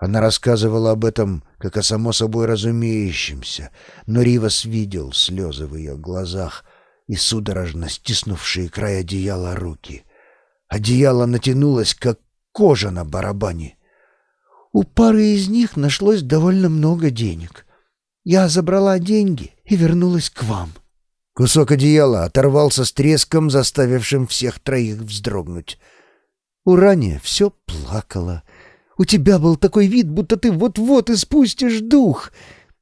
Она рассказывала об этом, как о само собой разумеющемся, но Ривас видел слезы в ее глазах и судорожно стиснувшие край одеяла руки. Одеяло натянулось, как кожа на барабане. У пары из них нашлось довольно много денег. Я забрала деньги и вернулась к вам. Кусок одеяла оторвался с треском, заставившим всех троих вздрогнуть. Урания все плакала. У тебя был такой вид, будто ты вот-вот испустишь дух.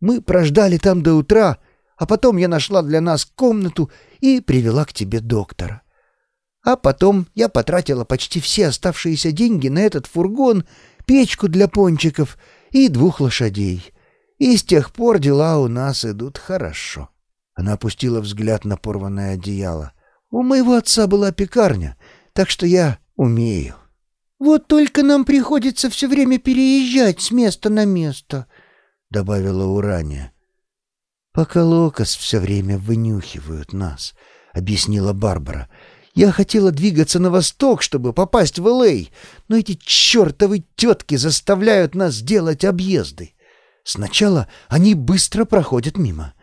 Мы прождали там до утра, а потом я нашла для нас комнату и привела к тебе доктора. А потом я потратила почти все оставшиеся деньги на этот фургон, печку для пончиков и двух лошадей. И с тех пор дела у нас идут хорошо. Она опустила взгляд на порванное одеяло. «У моего отца была пекарня, так что я умею». «Вот только нам приходится все время переезжать с места на место», — добавила Урания. «Пока Локос все время вынюхивают нас», — объяснила Барбара. «Я хотела двигаться на восток, чтобы попасть в Л.А., но эти чертовы тетки заставляют нас делать объезды. Сначала они быстро проходят мимо,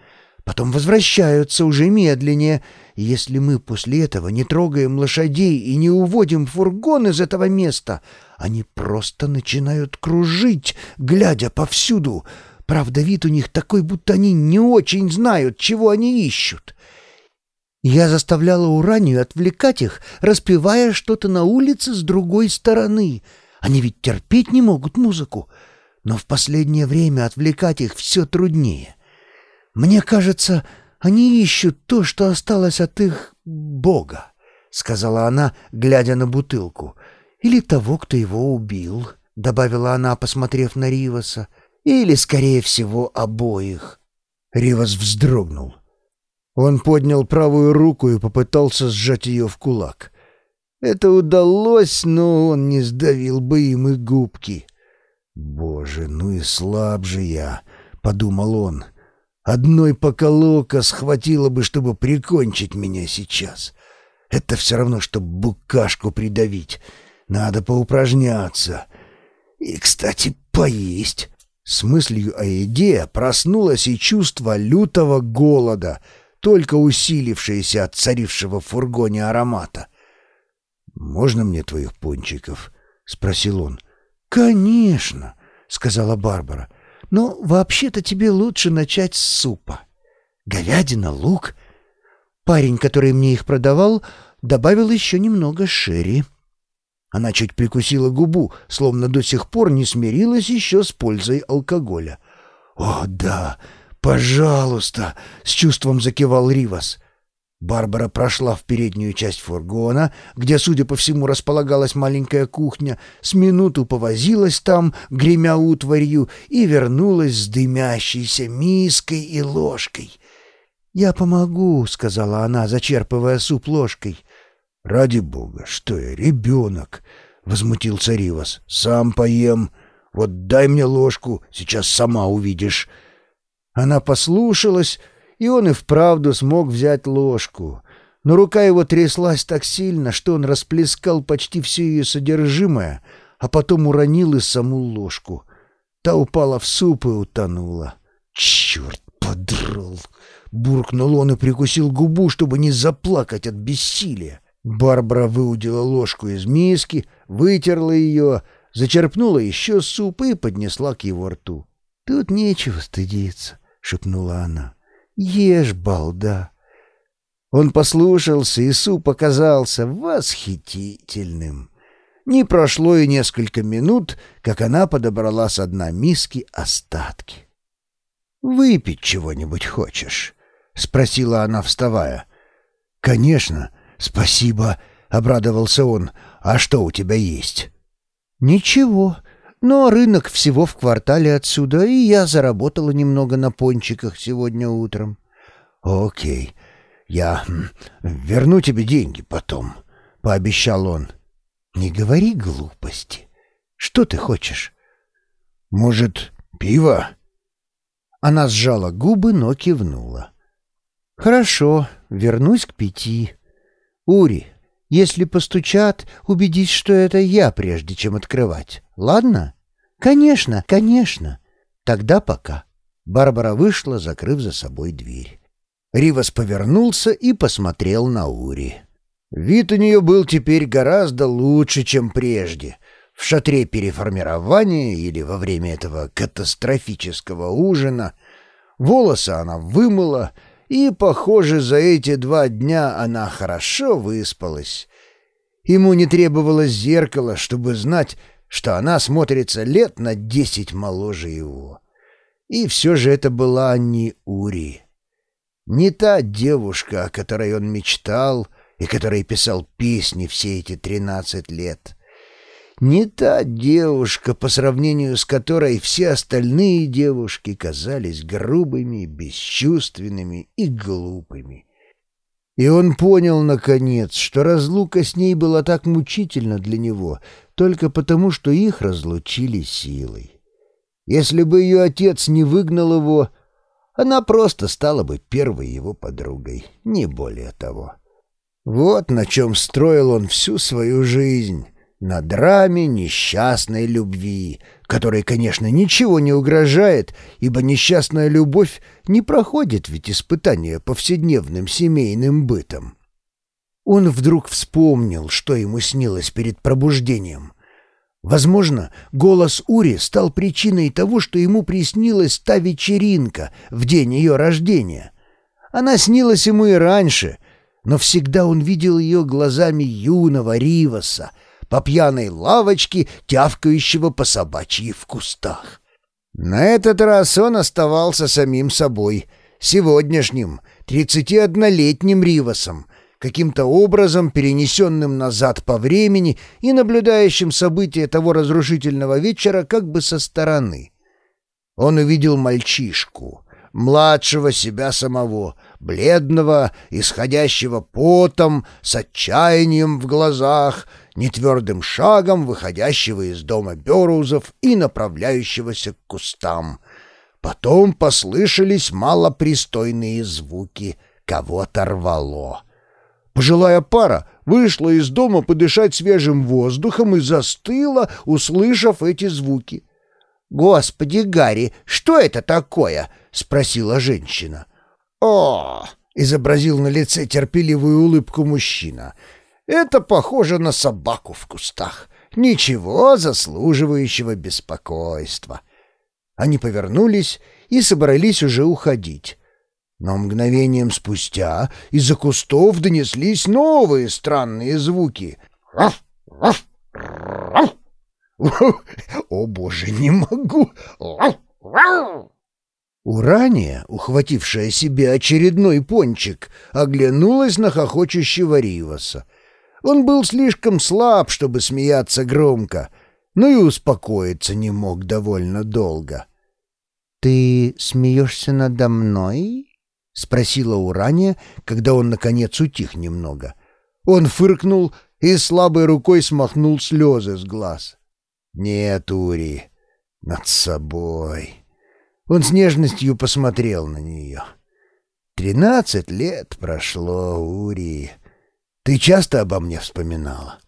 потом возвращаются уже медленнее. Если мы после этого не трогаем лошадей и не уводим фургон из этого места, они просто начинают кружить, глядя повсюду. Правда, вид у них такой, будто они не очень знают, чего они ищут. Я заставляла Уранию отвлекать их, распевая что-то на улице с другой стороны. Они ведь терпеть не могут музыку. Но в последнее время отвлекать их все труднее. «Мне кажется, они ищут то, что осталось от их бога», — сказала она, глядя на бутылку. «Или того, кто его убил», — добавила она, посмотрев на Риваса. «Или, скорее всего, обоих». Ривас вздрогнул. Он поднял правую руку и попытался сжать ее в кулак. Это удалось, но он не сдавил бы им и губки. «Боже, ну и слаб же я», — подумал он. Одной поколока схватило бы, чтобы прикончить меня сейчас. Это все равно, что букашку придавить. Надо поупражняться. И, кстати, поесть. С мыслью о еде проснулось и чувство лютого голода, только усилившееся от царившего в фургоне аромата. «Можно мне твоих пончиков?» — спросил он. «Конечно», — сказала Барбара. Но вообще-то тебе лучше начать с супа. Говядина, лук. Парень, который мне их продавал, добавил еще немного шерри. Она чуть прикусила губу, словно до сих пор не смирилась еще с пользой алкоголя. «О, да, пожалуйста!» — с чувством закивал Ривас. Барбара прошла в переднюю часть фургона, где, судя по всему, располагалась маленькая кухня, с минуту повозилась там, гремя утварью, и вернулась с дымящейся миской и ложкой. «Я помогу», — сказала она, зачерпывая суп ложкой. «Ради бога, что я, ребенок!» — возмутился Ривас. «Сам поем. Вот дай мне ложку, сейчас сама увидишь». Она послушалась и он и вправду смог взять ложку. Но рука его тряслась так сильно, что он расплескал почти все ее содержимое, а потом уронил и саму ложку. Та упала в суп и утонула. «Черт подрал!» — буркнул он и прикусил губу, чтобы не заплакать от бессилия. Барбара выудила ложку из миски, вытерла ее, зачерпнула еще суп и поднесла к его рту. «Тут нечего стыдиться», — шепнула она. Ешь, балда!» Он послушался, и суп оказался восхитительным. Не прошло и несколько минут, как она подобрала с дна миски остатки. «Выпить чего-нибудь хочешь?» — спросила она, вставая. «Конечно, спасибо», — обрадовался он. «А что у тебя есть?» «Ничего. Но рынок всего в квартале отсюда, и я заработала немного на пончиках сегодня утром. «Окей, я верну тебе деньги потом», — пообещал он. «Не говори глупости. Что ты хочешь?» «Может, пиво?» Она сжала губы, но кивнула. «Хорошо, вернусь к пяти. Ури, если постучат, убедись, что это я, прежде чем открывать. Ладно? «Конечно, конечно. Тогда пока». Барбара вышла, закрыв за собой дверь. Ривас повернулся и посмотрел на Ури. Вид у нее был теперь гораздо лучше, чем прежде. В шатре переформирования или во время этого катастрофического ужина волосы она вымыла, и, похоже, за эти два дня она хорошо выспалась. Ему не требовалось зеркало, чтобы знать, что она смотрится лет на десять моложе его. И все же это была не Ури. Не та девушка, о которой он мечтал и которой писал песни все эти тринадцать лет. Не та девушка, по сравнению с которой все остальные девушки казались грубыми, бесчувственными и глупыми. И он понял, наконец, что разлука с ней была так мучительна для него только потому, что их разлучили силой. Если бы ее отец не выгнал его, она просто стала бы первой его подругой, не более того. Вот на чем строил он всю свою жизнь, на драме несчастной любви, которой, конечно, ничего не угрожает, ибо несчастная любовь не проходит ведь испытания повседневным семейным бытом. Он вдруг вспомнил, что ему снилось перед пробуждением. Возможно, голос Ури стал причиной того, что ему приснилась та вечеринка в день ее рождения. Она снилась ему и раньше, но всегда он видел ее глазами юного Риваса, по пьяной лавочке, тявкающего по собачьи в кустах. На этот раз он оставался самим собой, сегодняшним, тридцатиоднолетним Ривасом, каким-то образом перенесенным назад по времени и наблюдающим события того разрушительного вечера как бы со стороны. Он увидел мальчишку, младшего себя самого, бледного, исходящего потом, с отчаянием в глазах, нетвердым шагом выходящего из дома Берузов и направляющегося к кустам. Потом послышались малопристойные звуки, кого-то рвало. Пожилая пара вышла из дома подышать свежим воздухом и застыла, услышав эти звуки. «Господи, Гарри, что это такое?» — спросила женщина. «О!» — изобразил на лице терпеливую улыбку мужчина. «Это похоже на собаку в кустах. Ничего заслуживающего беспокойства». Они повернулись и собрались уже уходить. Но мгновением спустя из-за кустов донеслись новые странные звуки. «О, боже, не могу!» Урания, ухватившая себе очередной пончик, оглянулась на хохочущего Риваса. Он был слишком слаб, чтобы смеяться громко, но и успокоиться не мог довольно долго. «Ты смеешься надо мной?» — спросила Урания, когда он, наконец, утих немного. Он фыркнул и слабой рукой смахнул слезы с глаз. «Нет, Ури, над собой». Он с нежностью посмотрел на нее. «Тринадцать лет прошло, Ури. Ты часто обо мне вспоминала?»